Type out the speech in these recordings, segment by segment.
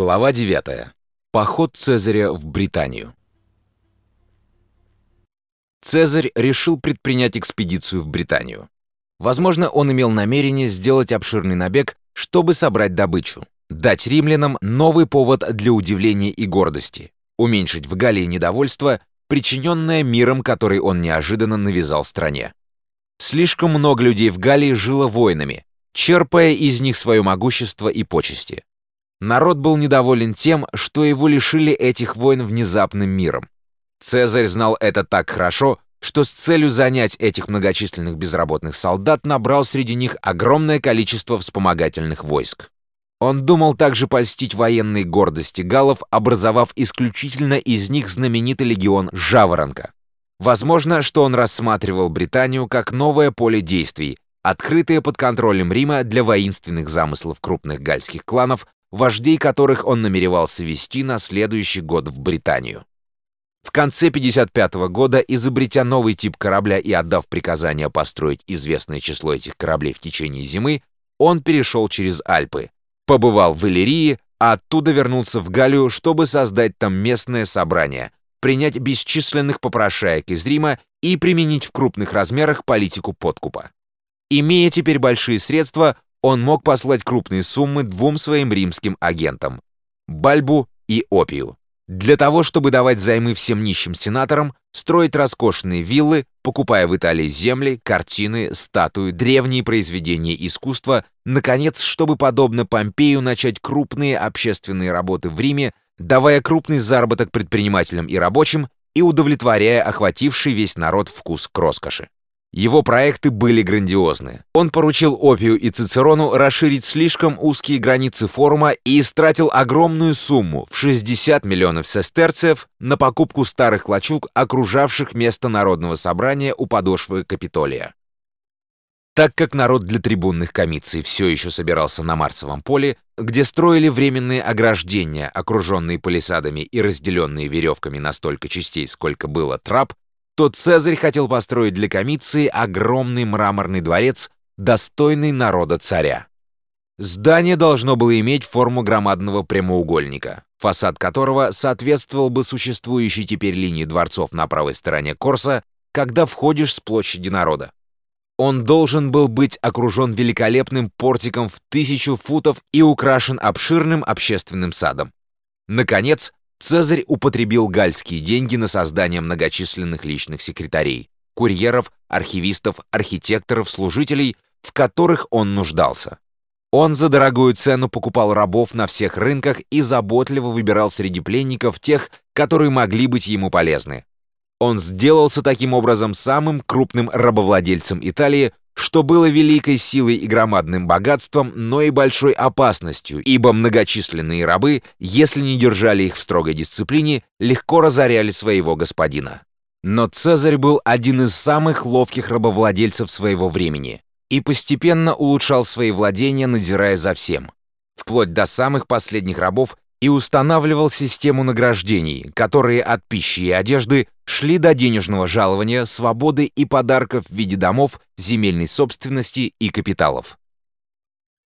Глава 9. Поход Цезаря в Британию. Цезарь решил предпринять экспедицию в Британию. Возможно, он имел намерение сделать обширный набег, чтобы собрать добычу, дать римлянам новый повод для удивления и гордости, уменьшить в Галлии недовольство, причиненное миром, который он неожиданно навязал стране. Слишком много людей в Галлии жило воинами, черпая из них свое могущество и почести. Народ был недоволен тем, что его лишили этих войн внезапным миром. Цезарь знал это так хорошо, что с целью занять этих многочисленных безработных солдат набрал среди них огромное количество вспомогательных войск. Он думал также польстить военной гордости галлов, образовав исключительно из них знаменитый легион «Жаворонка». Возможно, что он рассматривал Британию как новое поле действий, открытое под контролем Рима для воинственных замыслов крупных гальских кланов, вождей которых он намеревался вести на следующий год в Британию. В конце 55 -го года, изобретя новый тип корабля и отдав приказание построить известное число этих кораблей в течение зимы, он перешел через Альпы, побывал в Иллирии, а оттуда вернулся в Галлию, чтобы создать там местное собрание, принять бесчисленных попрошаек из Рима и применить в крупных размерах политику подкупа. Имея теперь большие средства, он мог послать крупные суммы двум своим римским агентам – Бальбу и Опию. Для того, чтобы давать займы всем нищим сенаторам, строить роскошные виллы, покупая в Италии земли, картины, статуи, древние произведения искусства, наконец, чтобы, подобно Помпею, начать крупные общественные работы в Риме, давая крупный заработок предпринимателям и рабочим и удовлетворяя охвативший весь народ вкус к роскоши. Его проекты были грандиозны. Он поручил Опию и Цицерону расширить слишком узкие границы форума и истратил огромную сумму в 60 миллионов сестерцев на покупку старых лачуг, окружавших место народного собрания у подошвы Капитолия. Так как народ для трибунных комиций все еще собирался на Марсовом поле, где строили временные ограждения, окруженные палисадами и разделенные веревками на столько частей, сколько было трап, то Цезарь хотел построить для Комиции огромный мраморный дворец, достойный народа царя. Здание должно было иметь форму громадного прямоугольника, фасад которого соответствовал бы существующей теперь линии дворцов на правой стороне Корса, когда входишь с площади народа. Он должен был быть окружен великолепным портиком в тысячу футов и украшен обширным общественным садом. Наконец, Цезарь употребил гальские деньги на создание многочисленных личных секретарей, курьеров, архивистов, архитекторов, служителей, в которых он нуждался. Он за дорогую цену покупал рабов на всех рынках и заботливо выбирал среди пленников тех, которые могли быть ему полезны. Он сделался таким образом самым крупным рабовладельцем Италии, что было великой силой и громадным богатством, но и большой опасностью, ибо многочисленные рабы, если не держали их в строгой дисциплине, легко разоряли своего господина. Но Цезарь был один из самых ловких рабовладельцев своего времени и постепенно улучшал свои владения, надзирая за всем, вплоть до самых последних рабов и устанавливал систему награждений, которые от пищи и одежды шли до денежного жалования, свободы и подарков в виде домов, земельной собственности и капиталов.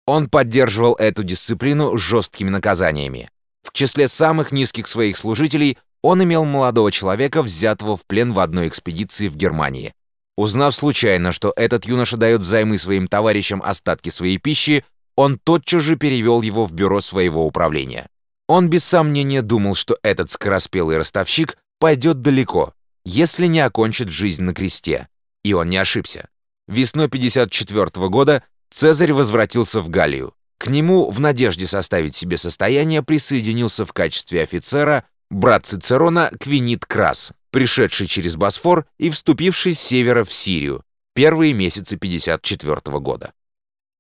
Он поддерживал эту дисциплину жесткими наказаниями. В числе самых низких своих служителей он имел молодого человека, взятого в плен в одной экспедиции в Германии. Узнав случайно, что этот юноша дает взаймы своим товарищам остатки своей пищи, он тотчас же перевел его в бюро своего управления. Он без сомнения думал, что этот скороспелый ростовщик пойдет далеко, если не окончит жизнь на кресте. И он не ошибся. Весной 54 -го года Цезарь возвратился в Галлию. К нему, в надежде составить себе состояние, присоединился в качестве офицера брат Цицерона Квинит Крас, пришедший через Босфор и вступивший с севера в Сирию, первые месяцы 54 -го года.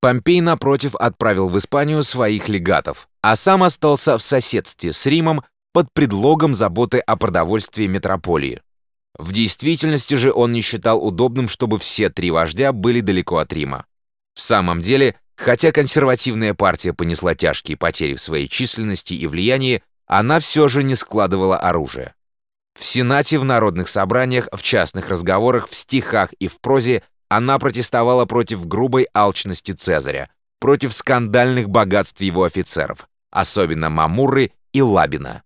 Помпей, напротив, отправил в Испанию своих легатов, а сам остался в соседстве с Римом под предлогом заботы о продовольствии метрополии. В действительности же он не считал удобным, чтобы все три вождя были далеко от Рима. В самом деле, хотя консервативная партия понесла тяжкие потери в своей численности и влиянии, она все же не складывала оружие. В Сенате, в народных собраниях, в частных разговорах, в стихах и в прозе она протестовала против грубой алчности Цезаря, против скандальных богатств его офицеров, особенно Мамуры и Лабина.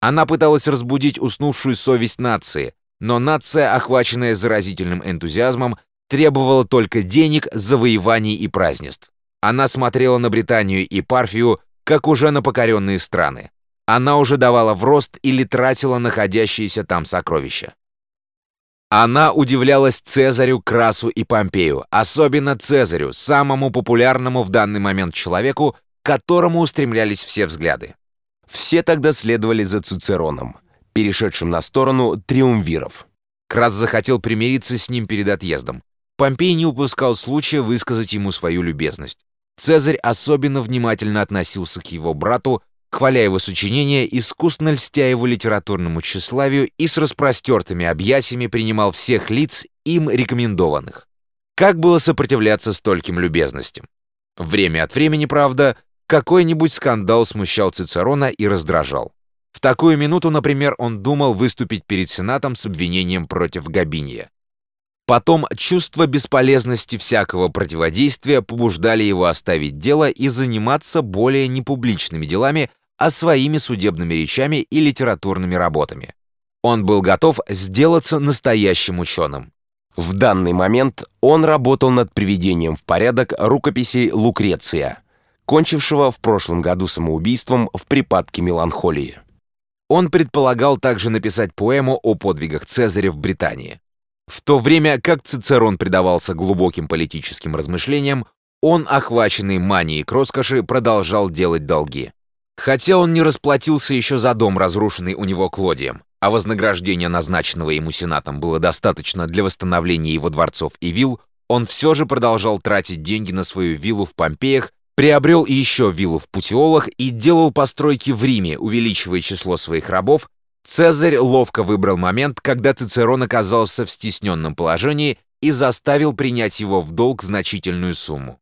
Она пыталась разбудить уснувшую совесть нации, но нация, охваченная заразительным энтузиазмом, требовала только денег, завоеваний и празднеств. Она смотрела на Британию и Парфию, как уже на покоренные страны. Она уже давала в рост или тратила находящиеся там сокровища. Она удивлялась Цезарю, Красу и Помпею, особенно Цезарю, самому популярному в данный момент человеку, к которому устремлялись все взгляды. Все тогда следовали за Цицероном, перешедшим на сторону триумвиров. Крас захотел примириться с ним перед отъездом. Помпей не упускал случая высказать ему свою любезность. Цезарь особенно внимательно относился к его брату, хваля его сочинения, искусно льстя его литературному тщеславию и с распростертыми объятиями принимал всех лиц, им рекомендованных. Как было сопротивляться стольким любезностям? Время от времени, правда, какой-нибудь скандал смущал Цицерона и раздражал. В такую минуту, например, он думал выступить перед Сенатом с обвинением против Габиния. Потом чувство бесполезности всякого противодействия побуждали его оставить дело и заниматься более непубличными делами, а своими судебными речами и литературными работами. Он был готов сделаться настоящим ученым. В данный момент он работал над приведением в порядок рукописей Лукреция, кончившего в прошлом году самоубийством в припадке меланхолии. Он предполагал также написать поэму о подвигах Цезаря в Британии. В то время как Цицерон предавался глубоким политическим размышлениям, он, охваченный манией к роскоши, продолжал делать долги. Хотя он не расплатился еще за дом, разрушенный у него Клодием, а вознаграждение назначенного ему сенатом было достаточно для восстановления его дворцов и вилл, он все же продолжал тратить деньги на свою виллу в Помпеях, приобрел еще виллу в Путиолах и делал постройки в Риме, увеличивая число своих рабов, Цезарь ловко выбрал момент, когда Цицерон оказался в стесненном положении и заставил принять его в долг значительную сумму.